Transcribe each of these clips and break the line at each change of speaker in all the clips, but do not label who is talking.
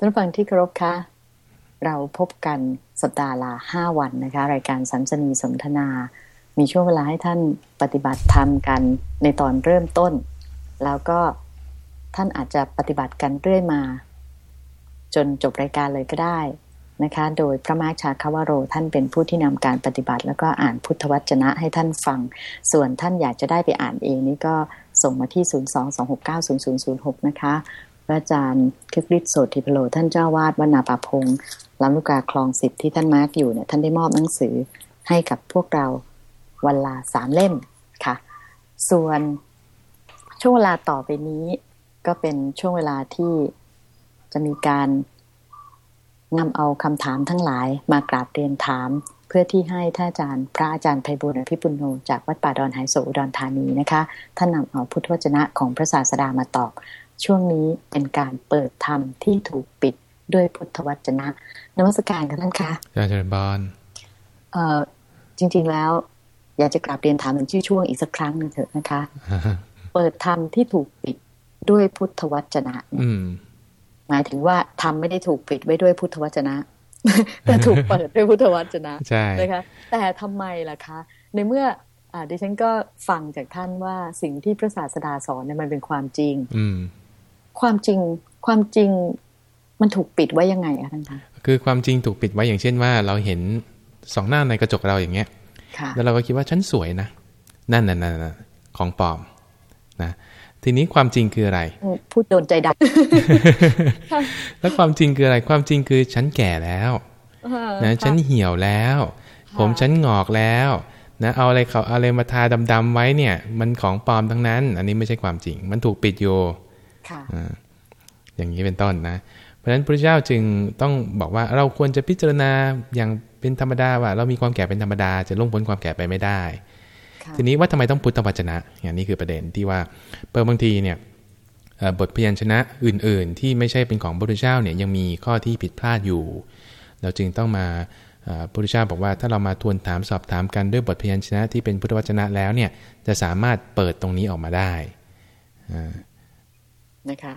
ท่านฟังที่เคารพคะเราพบกันสัปดาห์ละห้าวันนะคะ รายการสัมสนีสนทนา มีช่วงเวลาให้ท่านปฏิบัติธรรมกันในตอนเริ่มต้น แล้วก็ท่านอาจจะปฏิบัติกันเรื่อยมา จนจบรายการเลยก็ได้นะคะ โดยพระมาชาคาวโรท่านเป็นผู้ที่นำการปฏิบัติ แล้วก็อ่านพุทธวจนะให้ท่านฟัง ส่วนท่านอยากจะได้ไปอ่านเองนี่ก็ส่งมาที่ 022690006 นะคะ พระอาจารย์คึกฤทธิ์โสติพโลท่านเจ้าวาดวัดนาป่าพงลำลูกกาคลองสิบที่ท่านมาร์กอยู่เนี่ยท่านได้มอบหนังสือให้กับพวกเราวันละสามเล่มค่ะ ส่วนช่วงเวลาต่อไปนี้ ก็เป็นช่วงเวลาที่จะมีการนำเอาคำถามทั้งหลายมากราบเรียนถาม เพื่อที่ให้ท่านอาจารย์ พระอาจารย์ไพบุญอภิปุโนจากวัดป่าดอนหายโศอุดรธานีนะคะท่านนำเอาพุทธวจนะของพระศาสดามาตอบ ช่วงนี้เป็นการเปิดธรรมที่ถูกปิดด้วยพุทธวจนะนวัตการกันท่านคะ
อาจารย์เจริญบาน
เอ่อจริง ๆแล้ว อยากจะกราบเรียนถามถึงชื่อช่วงอีกสักครั้งหนึงเถอะนะคะ เปิดธรรมที่ถูกปิดด้วยพุทธวจนะเนี่ย
อืม
หมายถึงว่าธรรมไม่ได้ถูกปิดไว้ด้วยพุทธวจนะ แต่ถูกเปิดด้วยพุทธวจนะ
ใช่
นะคะ แต่ทำไมล่ะคะ ในเมื่ออ่าดิฉันก็ฟังจากท่านว่าสิ่งที่พระศาสดาสอนเนี่ยมันเป็นความจริง
อืม
ความจริงความจริงมันถูกปิดไว้ยังไงอะท่านคะ
คือความจริงถูกปิดไว้อย่างเช่นว่า เราเห็นสองหน้าในกระจกเราอย่างเงี้ย
ค่ะ
แล้วเราก็คิดว่าฉันสวยนะนั่นน่ะนั่นน่ะของปลอมนะทีนี้ความจริงคืออะไร
พูดโดนใจดัก
แล้วความจริงคืออะไร ความจริงคือฉันแก่แล้วนะฉันเหี่ยวแล้ว ผมฉันงอกแล้วนะเอาอะไรเขาเอาอะไรมาทาดำๆไว้เนี่ย มันของปลอมทั้งนั้น อันนี้ไม่ใช่ความจริง มันถูกปิดอยู่
ค่ะ
อ่าอย่างนี้เป็นต้นนะ เพราะฉะนั้นพระเจ้าจึงต้องบอกว่าเราควรจะพิจารณาอย่างเป็นธรรมดาว่า เรามีความแก่เป็นธรรมดาจะล่วงพ้นความแก่ไปไม่ได้
ค่ะ
ทีนี้ว่าทำไมต้องพุทธวจนะอย่างนี้คือประเด็นที่ว่าเปิดบางทีเนี่ยเอ่อบทพยัญชนะอื่น ๆ ที่ไม่ใช่เป็นของพระพุทธเจ้าเนี่ยยังมีข้อที่ผิดพลาดอยู่ เราจึงต้องมาเอ่อพระพุทธเจ้าบอกว่าถ้าเรามาทวนถามสอบถามกันด้วยบทพยัญชนะที่เป็นพุทธวจนะแล้วเนี่ยจะสามารถเปิดตรงนี้ออกมาได้อ่า
นะคะ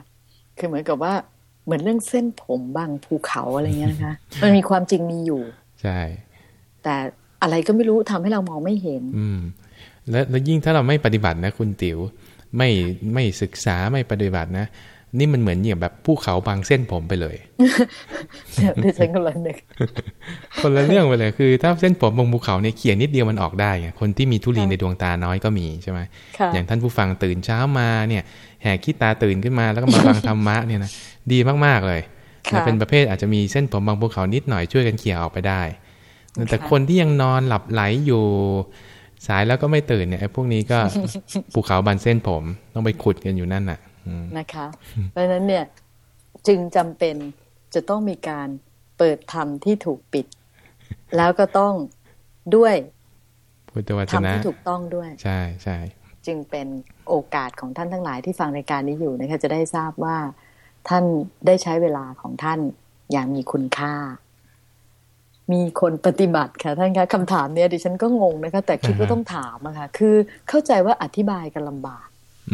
คือเหมือนกับว่าเหมือนเรื่องเส้นผมบางภูเขาอะไรเงี้ยนะคะ มันมีความจริงมีอยู่
ใช่
แต่อะไรก็ไม่รู้ทำให้เรามองไม่เห็น
อืมและแล้วยิ่งถ้าเราไม่ปฏิบัตินะ คุณติ๋วไม่ไม่ศึกษาไม่ปฏิบัตินะ นี่มันเหมือนอย่างแบบภูเขาบางเส้นผมไปเลย
ดิฉันก็เลยนึก
คนละเรื่องไปเลยคือ ถ้าเส้นผมบนภูเขาเนี่ยเขี่ยนิดเดียวมันออกได้ไงคนที่มีทุลีในดวงตาน้อยก็มีใช่ไหม
ค่ะ
อย่างท่านผู้ฟังตื่นเช้ามาเนี่ยแหกขี้ตาตื่นขึ้นมาแล้วก็มาฟังธรรมะเนี่ยนะดีมากๆเลย
ค่ะ
นะเป็นประเภทอาจจะมีเส้นผมบางภูเขานิดหน่อยช่วยกันเขี่ยออกไปได้แต่
ค่ะ
คนที่ยังนอนหลับไหลอยู่สายแล้วก็ไม่ตื่นเนี่ยไอ้พวกนี้ก็ภูเขาบันเส้นผมต้องไปขุดกันอยู่นั่นน่ะอืม
นะคะ เพราะฉะนั้นเนี่ยจึงจำเป็นจะต้องมีการเปิดธรรมที่ถูกปิด แล้วก็ต้องด้วย
พุทธวจ
ธรรม
นะ
ที่ถูกต้องด้วย
ใช่ใช่
จึงเป็นโอกาสของท่านทั้งหลายที่ฟังรายการนี้อยู่นะคะจะได้ทราบว่าท่านได้ใช้เวลาของท่านอย่างมีคุณค่า มีคนปฏิบัติค่ะท่านคะคำถามเนี้ยดิฉันก็งงนะคะ แต่คิดว่าต้องถามอะค่ะคือเข้าใจว่าอธิบายกันลำบาก
อืม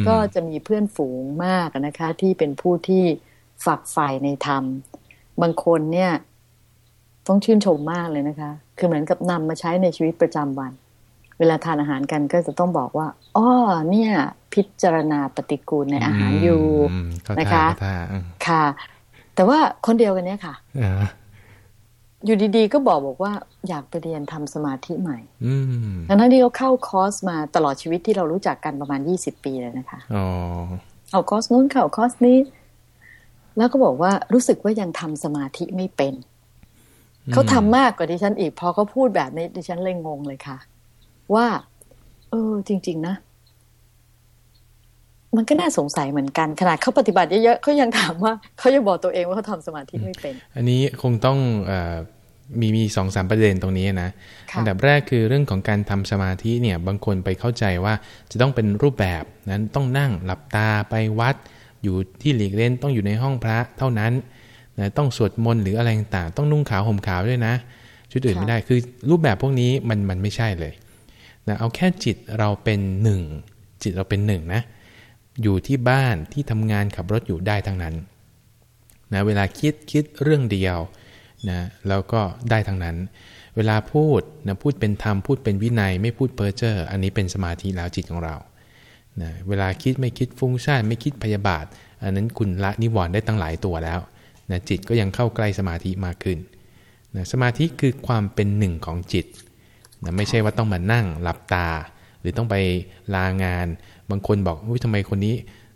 ก็จะมีเพื่อนฝูงมากนะคะ ที่เป็นผู้ที่ฝักใฝ่ในธรรม บางคนเนี่ย ต้องชื่นชมมากเลยนะคะ คือเหมือนกับนำมาใช้ในชีวิตประจำวัน เวลาทานอาหารกันก็จะต้องบอกว่าอ้อเนี่ย พิจารณาปฏิกูลในอาหารอยู่
มเข้า
นะ
ท่า
คะ
เข้าท่าอืม
ค่ะ แต่ว่าคนเดียวกันเนี่ยค่ะ
อ่า
อยู่ดีๆ ก็บอกบอกว่าอยากไปเรียนทำสมาธิใหม่
อืม
ทั้งๆที่เขาเข้าคอร์สมาตลอดชีวิตที่เรารู้จักกันประมาณ20ปีเลยนะคะ
อ๋อ
เอาคอร์สนู้นเข้าคอร์สนี้ แล้วก็บอกว่ารู้สึกว่ายังทำสมาธิไม่เป็น เขาทำมากกว่าดิฉันอีก พอเขาพูดแบบนี้ดิฉันเลยงงเลยค่ะ ว่า เออ จริง ๆ นะ มันก็น่าสงสัยเหมือนกันขนาดเขาปฏิบัติเยอะๆเขายังถามว่าเขายังบอกตัวเองว่าเขาทำสมาธิไม่เป็น
อันนี้คงต้องเออมีมีสองสามประเด็นตรงนี้นะ
ค่ะ
อันดับแรกคือเรื่องของการทำสมาธิเนี่ยบางคนไปเข้าใจว่าจะต้องเป็นรูปแบบนั้นต้องนั่งหลับตาไปวัด อยู่ที่หลีกเล่นต้องอยู่ในห้องพระเท่านั้นนะต้องสวดมนต์หรืออะไรต่างๆต้องนุ่งขาวห่มขาวด้วยนะชุดอื่น
ค่ะ
ไม่ได้คือรูปแบบพวกนี้มันมันไม่ใช่เลยนะเอาแค่จิตเราเป็นหนึ่งจิตเราเป็นหนึ่งนะ อยู่ที่บ้านที่ทำงานขับรถอยู่ได้ทั้งนั้นนะเวลาคิดคิดเรื่องเดียวนะแล้วก็ได้ทั้งนั้น เวลาพูดนะพูดเป็นธรรมพูดเป็นวินัย ไม่พูดเพ้อเจ้ออันนี้เป็นสมาธิแล้วจิตของเรานะเวลาคิดไม่คิดฟุ้งซ่านไม่คิดพยาบาท อันนั้นคุณละนิวรณ์ได้ตั้งหลายตัวแล้วนะจิตก็ยังเข้าใกล้สมาธิมากขึ้นนะสมาธิคือความเป็นหนึ่งของจิตนะไม่ใช่ว่าต้องมานั่งหลับตา หรือต้องไปลางาน บางคนบอกอุ้ยทำไมคนนี้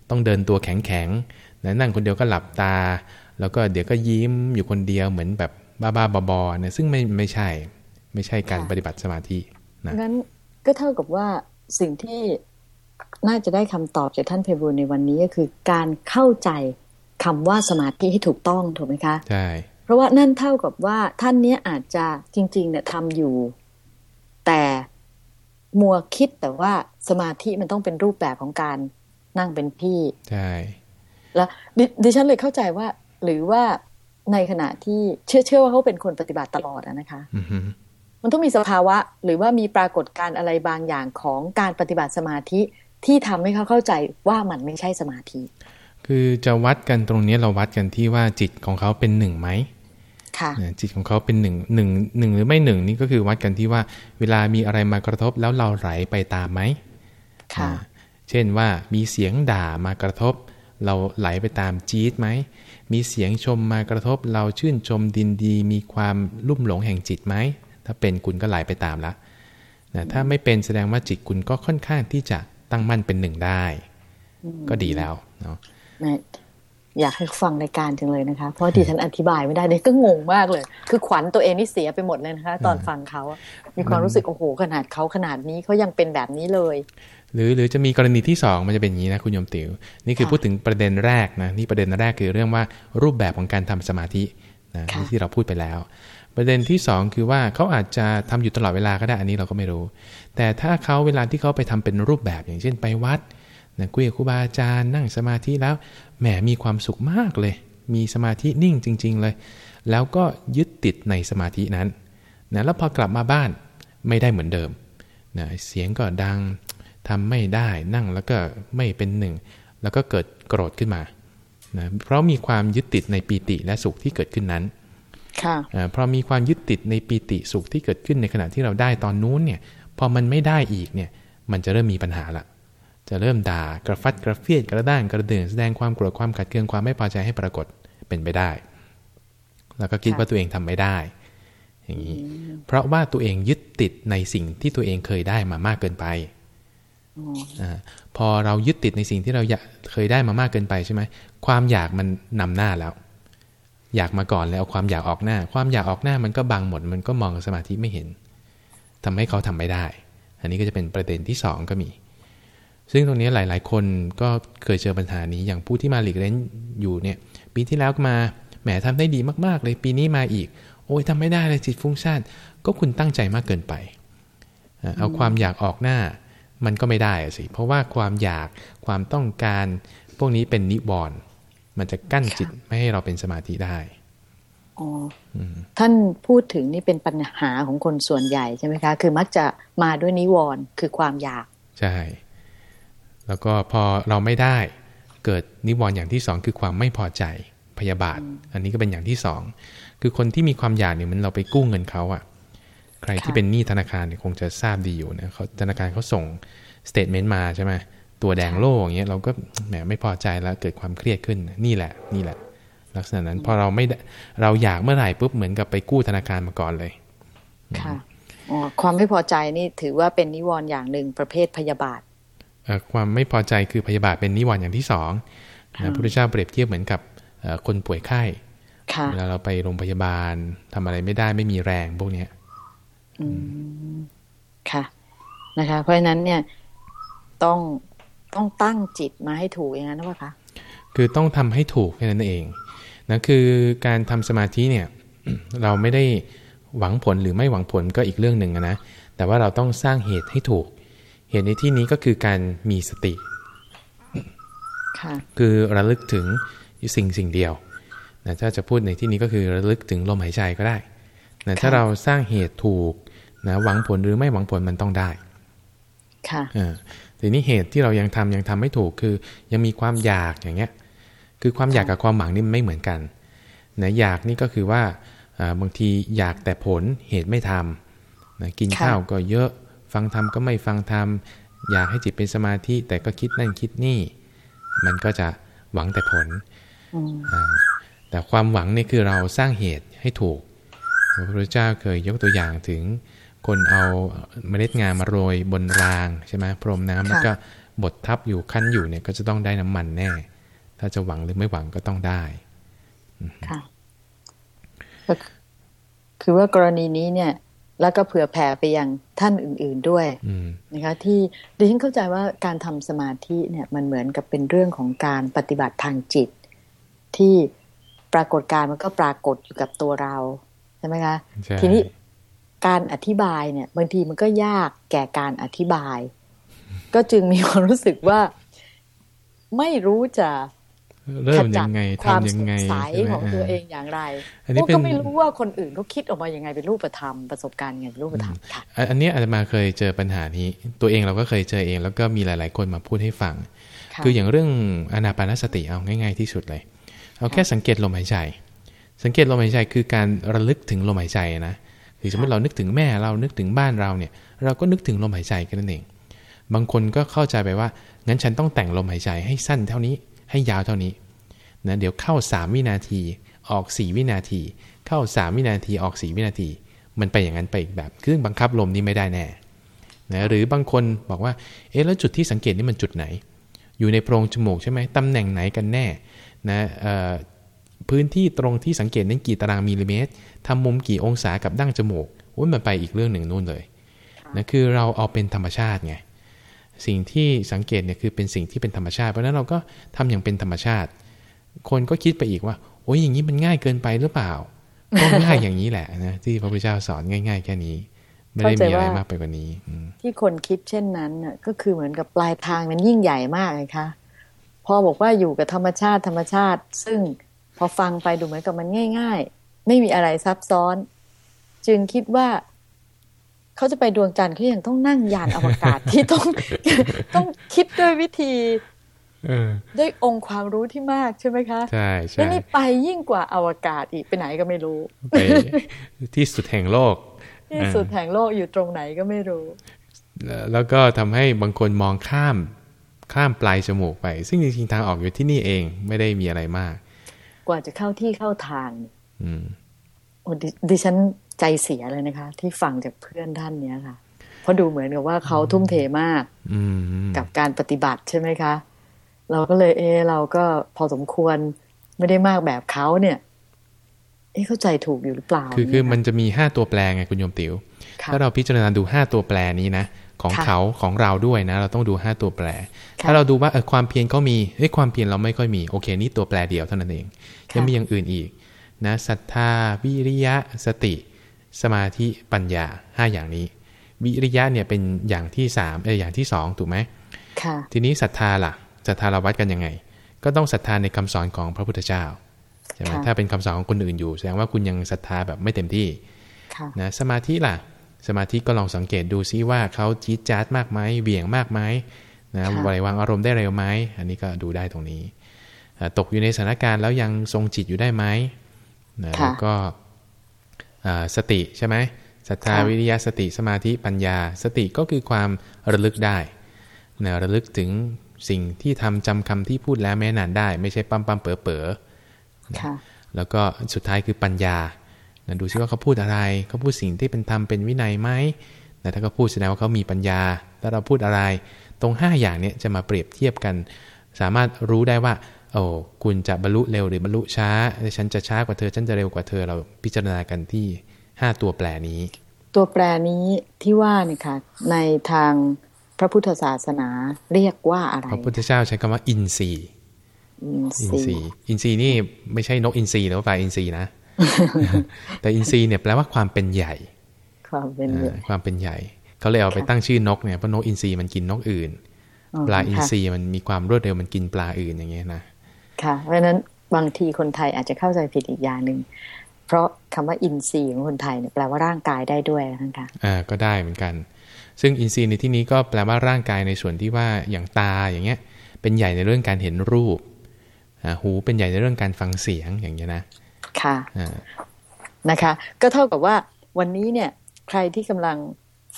ต้องเดินตัวแข็งแข็งนะนั่งคนเดียวก็หลับตา แล้วก็เดี๋ยวก็ยิ้มอยู่คนเดียวเหมือนแบบบ้าๆบอๆนะซึ่งไม่ไม่ใช่ไม่ใช่การปฏิบัติสมาธินะ
งั้นก็เท่ากับว่าสิ่งที่น่าจะได้คำตอบจากท่านเพบูลในวันนี้ก็คือการเข้าใจคำว่าสมาธิให้ถูกต้องถูกไหมคะ
ใช่
เพราะว่านั่นเท่ากับว่าท่านเนี้ยอาจจะจริงๆเนี่ยทำอยู่ แต่ มัวคิดแต่ว่าสมาธิมันต้องเป็นรูปแบบของการนั่งเป็นพี่
ใช่
แล้วดิดิฉันเลยเข้าใจว่า หรือว่าในขณะที่เชื่อเชื่อว่าเขาเป็นคนปฏิบัติตลอดอะนะคะ
อือฮึ
มันต้องมีสภาวะ หรือว่ามีปรากฏการณ์อะไรบางอย่างของการปฏิบัติสมาธิที่ทำให้เขาเข้าใจว่ามันไม่ใช่สมาธิ
คือจะวัดกันตรงนี้เราวัดกันที่ว่าจิตของเขาเป็นหนึ่งไหม
ค่ะ
นะ จิตของเขาเป็นหนึ่งหนึ่งหนึ่งหรือไม่หนึ่งนี่ก็คือวัดกันที่ว่าเวลามีอะไรมากระทบแล้วเราไหลไปตามไหม
ค่ะ
อ่าเช่นว่ามีเสียงด่ามากระทบ เราไหลไปตามจี๊ดไหมมีเสียงชมมากระทบ เราชื่นชมดินดี มีความลุ่มหลงแห่งจิตไหมถ้าเป็นคุณก็ไหลไปตามละนะถ้าไม่เป็นแสดงว่าจิตคุณก็ค่อนข้างที่จะตั้งมั่นเป็นหนึ่งได้ ก็ดีแล้วเนาะ
แม่ อยากให้ฟังรายการจังเลยนะคะ เพราะดิฉันอธิบายไม่ได้เนี่ยก็งงมากเลย คือขวัญตัวเองนี่เสียไปหมดเลยนะคะ ตอนฟังเขาอะมีความรู้สึกโอ้โหขนาดเขาขนาดนี้เขายังเป็นแบบนี้เลย
หรือหรือจะมีกรณีที่ 2 มันจะเป็นอย่างนี้นะคุณโยมติว๋วนี่คือ
ค่ะ
พูดถึงประเด็นแรกนะนี่ประเด็นแรกคือเรื่องว่ารูปแบบของการทำสมาธินะ
ค่ะ
ที่เราพูดไปแล้ว ประเด็นที่ 2 คือว่าเขาอาจจะทำอยู่ตลอดเวลาก็ได้อันนี้เราก็ไม่รู้ แต่ถ้าเขาเวลาที่เขาไปทำเป็นรูปแบบอย่างเช่นไปวัด นะคุยกับครูบาอาจารย์นั่งสมาธิแล้วแหมมีความสุขมากเลย มีสมาธินิ่งจริง ๆ เลย แล้วก็ยึดติดในสมาธินั้นนะแล้วพอกลับมาบ้านไม่ได้เหมือนเดิมนะเสียงก็ดังทำไม่ได้นั่งแล้วก็ไม่เป็นหนึ่ง แล้วก็เกิดโกรธขึ้นมานะเพราะมีความยึดติดในปีติและสุขที่เกิดขึ้นนั้น
ค่ะ
อ่าพอมีความยึดติดในปีติสุขที่เกิดขึ้นในขณะที่เราได้ตอนนู้นเนี่ยพอมันไม่ได้อีกเนี่ยมันจะเริ่มมีปัญหาละ จะเริ่มด่ากระฟัดกระเฟียดกระด้างกระเดื่องแสดงความโกรธความขัดเคืองความไม่พอใจให้ปรากฏเป็นไปได้ แล้วก็คิด
ค่ะ
ว่าตัวเองทำไม่ได้ อย่างนี้ เพราะว่าตัวเองยึดติดในสิ่งที่ตัวเองเคยได้มามากเกินไปอาพอเรายึดติดในสิ่งที่เราอยากเคยได้มามากเกินไปใช่ไหมความอยากมันนำหน้าแล้ว อยากมาก่อนแล้วเอาความอยากออกหน้า ความอยากออกหน้ามันก็บังหมด มันก็มองสมาธิไม่เห็นทำให้เขาทำไม่ได้ อันนี้ก็จะเป็นประเด็นที่สองก็มี ซึ่งตรงนี้หลาย ๆ คนก็เคยเจอปัญหานี้อย่างผู้ที่มาหลีกเล่นอยู่เนี่ย ปีที่แล้วก็มาแหมทำได้ดีมาก ๆ เลยปีนี้มาอีก โอ้ยทำไม่ได้เลยจิตฟุ้งซ่านก็คุณตั้งใจมากเกินไปอะเอาความอยากออกหน้ามันก็ไม่ได้อะสิ เพราะว่าความอยากความต้องการพวกนี้เป็นนิวรณ์มันจะกั้นจิตไม่ให้เราเป็นสมาธิได้
อ๋ออท่านพูดถึงนี่เป็นปัญหาของคนส่วนใหญ่ใช่ไหมคะ คือมักจะมาด้วยนิวรณ์คือความอยาก
ใช่ แล้วก็พอเราไม่ได้เกิดนิวรณ์อย่างที่สองคือความไม่พอใจพยาบาท อันนี้ก็เป็นอย่างที่สองคือคนที่มีความอยากเนี่ยมันเราไปกู้เงินเขาอะใครที่
ค่ะ
เป็นหนี้ธนาคารเนี่ยคงจะทราบดีอยู่นะเขาธนาคารเขาส่งสเตทเมนต์มาใช่ไหมตัวแดงโล่อย่างเงี้ยเราก็แหมไม่พอใจแล้วเกิดความเครียดขึ้นนี่แหละ นี่แหละ ลักษณะนั้นพอเราไม่ได้เราอยากเมื่อไหร่ปุ๊บเหมือนกับไปกู้ธนาคารมาก่อนเลย
ค่ะอ๋อความไม่พอใจนี่ถือว่าเป็นนิวรณ์อย่างหนึ่งประเภทพยาบาท
เอ่อ ความไม่พอใจคือพยาบาทเป็นนิวรณ์อย่างที่สองนะพระพุทธเจ้าเปรียบเทียบเหมือนกับเอ่อคนป่วยไข้
ค่ะ
เวลาเราไปโรงพยาบาลทำอะไรไม่ได้ไม่มีแรงพวกเนี้ย
ค่ะนะคะ เพราะฉะนั้นเนี่ยต้องต้องตั้งจิตมาให้ถูกอย่างนั้นหรือเปล่าคะ
คือต้องทำให้ถูกแค่นั้นเองนะคือการทำสมาธิเนี่ย เราไม่ได้หวังผลหรือไม่หวังผลก็อีกเรื่องหนึ่งอะนะแต่ว่าเราต้องสร้างเหตุให้ถูก เหตุในที่นี้ก็คือการมีสติ
ค่ะ
คือระลึกถึงสิ่งสิ่งเดียวนะถ้าจะพูดในที่นี้ก็คือระลึกถึงลมหายใจก็ได้นะถ้าเราสร้างเหตุถูกนะหวังผลหรือไม่หวังผลมันต้องได้
ค่ะ
อ่าทีนี้เหตุที่เรายังทำยังทำไม่ถูกคือยังมีความอยากอย่างเงี้ย คือความอยากกับความหวังนี่มันไม่เหมือนกันนะอยากนี่ก็คือว่าบางทีอยากแต่ผลเหตุไม่ทำนะกินข้าวก็เยอะ ฟังธรรมก็ไม่ฟังธรรมอยากให้จิตเป็นสมาธิแต่ก็คิดนั่นคิดนี่ มันก็จะหวังแต่ผล แต่ความหวังนี่คือเราสร้างเหตุให้ถูก พระพุทธเจ้าเคยยกตัวอย่างถึงคนเอาเมล็ดงามาโรยบนรางใช่ไหมพรมน้ำแล้วก็บดทับอยู่คั้นอยู่เนี่ยก็จะต้องได้น้ำมันแน่ ถ้าจะหวังหรือไม่หวังก็ต้องได้
ค่ะคือว่ากรณีนี้เนี่ย แล้วก็เผื่อแผ่ไปยังท่านอื่น ๆด้วยนะคะที่ดิฉันเข้าใจว่าการทำสมาธิเนี่ยมันเหมือนกับเป็นเรื่องของการปฏิบัติทางจิต ที่ปรากฏการมันก็ปรากฏอยู่กับตัวเราใช่ไหมคะทีนี้การอธิบายเนี่ย บางทีมันก็ยากแก่การอธิบาย ก็จึงมีความรู้สึกว่าไม่รู้จะ
เริ่มยังไงทำยังไง
ของตัวเองอย่างไรพวกก็ไม่รู้ว่าคนอื่นเขาคิดออกมายังไงเป็นรูปธรรมประสบการณ์ไงเป็นรูปธรรมค่ะ
อันนี้อาจจะมาเคยเจอปัญหานี้ ตัวเองเราก็เคยเจอเอง แล้วก็มีหลาย ๆ คนมาพูดให้ฟัง คืออย่างเรื่องอนาปานสติเอาง่าย ๆ ที่สุดเลย เอาแค่สังเกตลมหายใจ สังเกตลมหายใจคือการระลึกถึงลมหายใจนะคือสมมติเรานึกถึงแม่เรานึกถึงบ้านเราเนี่ย เราก็นึกถึงลมหายใจกันนั่นเอง บางคนก็เข้าใจไปว่างั้นฉันต้องแต่งลมหายใจให้สั้นเท่านี้ ให้ยาวเท่านี้นะเดี๋ยวเข้า 3 วินาที ออก 4 วินาที เข้า 3 วินาทีออก 4 วินาที มันไปอย่างนั้นไปอีกแบบคือบังคับลมนี่ไม่ได้แน่นะหรือบางคนบอกว่าเอ๊ะแล้วจุดที่สังเกตนี่มันจุดไหน อยู่ในโพรงจมูกใช่ไหมตำแหน่งไหนกันแน่นะพื้นที่ตรงที่สังเกตนั้นกี่ตารางมิลลิเมตรทำมุมกี่องศากับดั้งจมูกวุ้นมันไปอีกเรื่องหนึ่งนู่นเลยนะคือเราเอาเป็นธรรมชาติไง สิ่งที่สังเกตเนี่ยคือเป็นสิ่งที่เป็นธรรมชาติ เพราะนั้นเราก็ทำอย่างเป็นธรรมชาติ คนก็คิดไปอีกว่า โอ้ยอย่างนี้มันง่ายเกินไปหรือเปล่าก็ง่ายอย่างนี้แหละนะที่พระพุทธเจ้าสอนง่าย ๆ แค่นี้ ไม่ได้มีอะไรมากไปกว่านี้
ที่คนคิดเช่นนั้นน่ะก็คือเหมือนกับปลายทางมันยิ่งใหญ่มากเลยคะพอบอกว่าอยู่กับธรรมชาติธรรมชาติ ซึ่งพอฟังไปดูเหมือนกับมันง่าย ๆ ไม่มีอะไรซับซ้อน จึงคิดว่า เขาจะไปดวงจันทร์เขายังต้องนั่งยานอวกาศที่ต้องต้องคิดด้วยวิธีด้วยองค์ความรู้ที่มากใช่ไหมคะ
ใช่ใช่
แล้วนี่ไปยิ่งกว่าอวกาศอีกไปไหนก็ไม่รู้
ไปที่สุดแห่งโลก
ที่สุดแห่งโลกอยู่ตรงไหนก็ไม่รู้
แล้วก็ทำให้บางคนมองข้ามข้ามปลายจมูกไป ซึ่งจริงๆทางออกอยู่ที่นี่เองไม่ได้มีอะไรมาก
กว่าจะเข้าที่เข้าทางอืมโอ้ดิฉัน ใจเสียเลยนะคะ ที่ฟังจากเพื่อนท่านเนี้ยค่ะ เพราะดูเหมือนกับว่าเขาทุ่มเทมากกับการปฏิบัติใช่ไหมคะ เราก็เลยเออเราก็พอสมควรไม่ได้มากแบบเขาเนี่ย เอ๊เข้าใจถูกอยู่หรือเปล่า
คือคือมันจะมีห้าตัวแปรไงคุณโยมติว๋วถ้าเราพิจารณาดูห้าตัวแปรนี้นะของเขาของเราด้วยนะ เราต้องดูห้าตัวแปร ถ้าเราดูว่าเออความเพียรเขามีเฮ้ยความเพียรเราไม่ค่อยมีโอเค นี่ตัวแปรเดียวเท่านั้นเองยังมีอย่างอื่นอีกนะศรัทธาวิริยะสติ สมาธิปัญญาห้าอย่างนี้ วิริยะเนี่ยเป็นอย่างที่สามเอออย่างที่สองถูกไหมค่ะ ทีนี้ศรัทธาล่ะศรัทธาเราวัดกันยังไง ก็ต้องศรัทธาในคำสอนของพระพุทธเจ้าใช่ไหมถ้าเป็นคำสอนของคนอื่นอยู่ แสดงว่าคุณยังศรัทธาแบบไม่เต็มที่นะสมาธิล่ะ สมาธิก็ลองสังเกตดูซิว่าเขาจี๊ดจ๊าดมากไหมเบี่ยงมากไหมนะไหววางอารมณ์ได้เร็วไหมอันนี้ก็ดูได้ตรงนี้ ตกอยู่ในสถานการณ์แล้วยังทรงจิตอยู่ได้ไหมนะแล้วก็ สติใช่ไหมศรัทธาวิริยะสติสมาธิปัญญา สติก็คือความระลึกได้นะระลึกถึงสิ่งที่ทำจำคำที่พูดแล้วแม้นานได้ ไม่ใช่ปั๊มปั๊มเป๋อเป๋อแล้วก็สุดท้ายคือปัญญานะดูซิว่าเขาพูดอะไร เขาพูดสิ่งที่เป็นธรรมเป็นวินัยไหมแต่ถ้าเขาพูดแสดงว่าเขามีปัญญา ถ้าเราพูดอะไร ตรง 5 อย่างนี้จะมาเปรียบเทียบกัน สามารถรู้ได้ว่า โอ้คุณจะบรรลุเร็วหรือบรรลุช้าฉันจะช้ากว่าเธอ ฉันจะเร็วกว่าเธอเราพิจารณากันที่ห้าตัวแปรนี้
ตัวแปรนี้ที่ว่านี่ค่ะ ในทางพระพุทธศาสนาเรียกว่าอะไร
พระพุทธเจ้าใช้คำว่า อินทรีย์อินทรีย์อินทรีย์นี่ไม่ใช่นกอินทรีย์หรือว่าปลาอินทรีย์นะ แต่อินทรีย์เนี่ยแปลว่าความเป็นใหญ่
ความเป็นใหญ่
ความเป็นใหญ่เขาเลยเอาไปตั้งชื่อนกเนี่ยเพราะนกอินทรีย์มันกินนกอื่น ปลาอินทรีย์มันมีความรวดเร็วมันกินปลาอื่นอย่างเงี้ยนะ
ค่ะ เพราะฉะนั้นบางทีคนไทยอาจจะเข้าใจผิดอีกอย่างหนึ่ง เพราะคำว่าอินทรีย์ของคนไทยเนี่ยแปลว่าร่างกายได้ด้วยท่านคะ
อ่าก็ได้เหมือนกัน ซึ่งอินทรีย์ในที่นี้ก็แปลว่าร่างกายในส่วนที่ว่าอย่างตาอย่างเงี้ย เป็นใหญ่ในเรื่องการเห็นรูปหูเป็นใหญ่ในเรื่องการฟังเสียงอย่างเงี้ยนะ
ค่ะนะคะ ก็เท่ากับว่าวันนี้เนี่ยใครที่กำลัง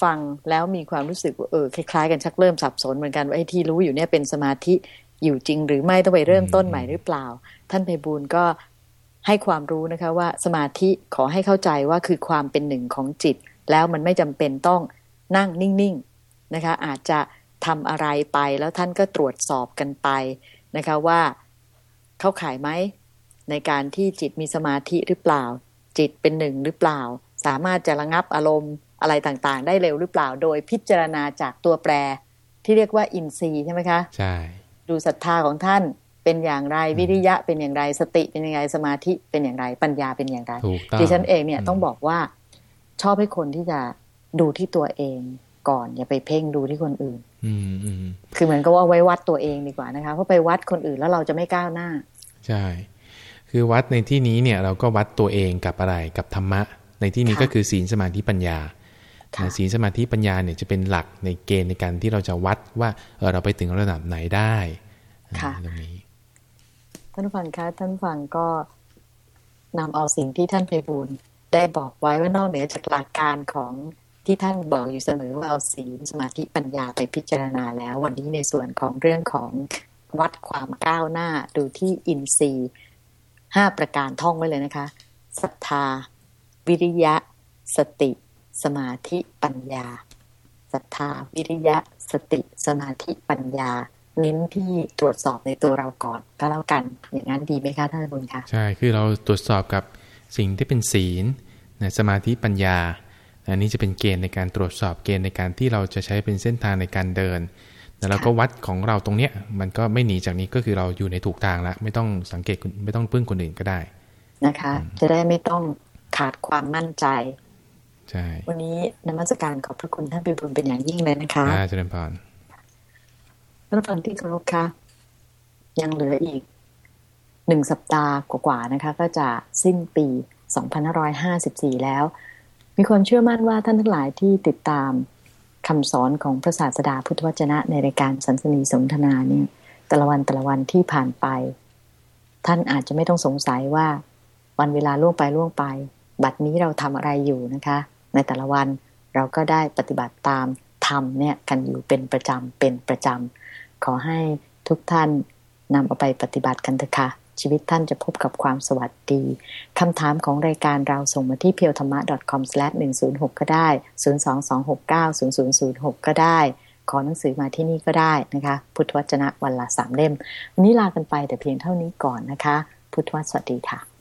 ฟังแล้วมีความรู้สึกว่าเออคล้ายๆ กันชักเริ่มสับสนเหมือนกันว่าไอ้ที่รู้อยู่เนี่ยเป็นสมาธิอยู่จริงหรือไม่ต้องไปเริ่มต้นใหม่หรือเปล่า ท่านไพบูลก็ให้ความรู้นะคะว่าสมาธิขอให้เข้าใจว่าคือความเป็นหนึ่งของจิต แล้วมันไม่จำเป็นต้องนั่งนิ่งๆนะคะ อาจจะทำอะไรไปแล้วท่านก็ตรวจสอบกันไปนะคะว่าเข้าข่ายไหมในการที่จิตมีสมาธิหรือเปล่า จิตเป็นหนึ่งหรือเปล่า สามารถจะระงับอารมณ์อะไรต่างๆ ได้เร็วหรือเปล่า โดยพิจารณาจากตัวแปรที่เรียกว่าอินทรีย์ใช่ไหมคะ
ใช่
ดูศรัทธาของท่านเป็นอย่างไรวิริยะเป็นอย่างไรสติเป็นอย่างไรสมาธิเป็นอย่างไรปัญญาเป็นอย่างไรดิฉันเองเนี่ยต้องบอกว่าชอบให้คนที่จะดูที่ตัวเองก่อนอย่าไปเพ่งดูที่คนอื่นคือเหมือนกับว่าไว้วัดตัวเองดีกว่านะคะเพราะไปวัดคนอื่นแล้วเราจะไม่ก้าวหน้า
ใช่ คือวัดในที่นี้เนี่ยเราก็วัดตัวเองกับอะไรกับธรรมะ ในที่นี้ก็คือศีลสมาธิปัญญา ศีลสมาธิปัญญาเนี่ยจะเป็นหลักในเกณฑ์ในการที่เราจะวัดว่าเออเราไปถึงระดับไหนได้ตรงนี้
ท่านฟังคะท่านฟังก็นำเอาสิ่งที่ท่านไปบูลได้บอกไว้ว่านอกเหนือจากหลักการของที่ท่านบอกอยู่เสมอว่าเอาศีลสมาธิปัญญาไปพิจารณาแล้ว วันนี้ในส่วนของเรื่องของวัดความก้าวหน้าดูที่อินทรีย์ห้าประการท่องไว้เลยนะคะศรัทธา วิริยะ สติ สมาธิปัญญาศรัทธาวิริยะ สติสมาธิปัญญา เน้นที่ตรวจสอบในตัวเราก่อนก็แล้วกัน อย่างนั้นดีไหมคะท่านบุญคะ
ใช่คือเราตรวจสอบกับสิ่งที่เป็นศีลสมาธิปัญญาอันนี้จะเป็นเกณฑ์ในการตรวจสอบเกณฑ์ในการที่เราจะใช้เป็นเส้นทางในการเดินแล้วเราก็วัดของเราตรงเนี้ยมันก็ไม่หนีจากนี้ก็คือเราอยู่ในถูกทางแล้วไม่ต้องสังเกตไม่ต้องพึ่งคนอื่นก็ได้
นะคะ จะได้ไม่ต้องขาดความมั่นใจ
ใช่
วันนี้นมัสการขอบพระคุณท่านเป็นบุญเป็นอย่างยิ่งเลยนะคะ
อาจารย์พร
ท่านฟังที่เคารพค่ะยังเหลืออีกหนึ่งสัปดาห์กว่าๆนะคะ ก็จะสิ้นปี 2554 แล้ว มีคนเชื่อมั่นว่าท่านทั้งหลายที่ติดตามคำสอนของพระศาสดาพุทธวจนะในรายการสันสนีสนทนาเนี่ยแต่ละวันแต่ละวันที่ผ่านไป ท่านอาจจะไม่ต้องสงสัยว่า วันเวลาล่วงไปล่วงไป บัดนี้เราทำอะไรอยู่นะคะ ในแต่ละวันเราก็ได้ปฏิบัติตามธรรมเนี่ยกันอยู่เป็นประจำเป็นประจำขอให้ทุกท่านนำเอาไปปฏิบัติกันเถอะค่ะชีวิตท่านจะพบกับความสวัสดี คำถามของรายการเราส่งมาที่ p e ยวธรรมะ .com/106 ก็ได้ 022690006 ก็ได้ ขอหนังสือมาที่นี่ก็ได้นะคะ พุทธวจนะวันละสามเล่ม วันนี้ลากันไปแต่เพียงเท่านี้ก่อนนะคะ พุทธวสวัสดีค่ะ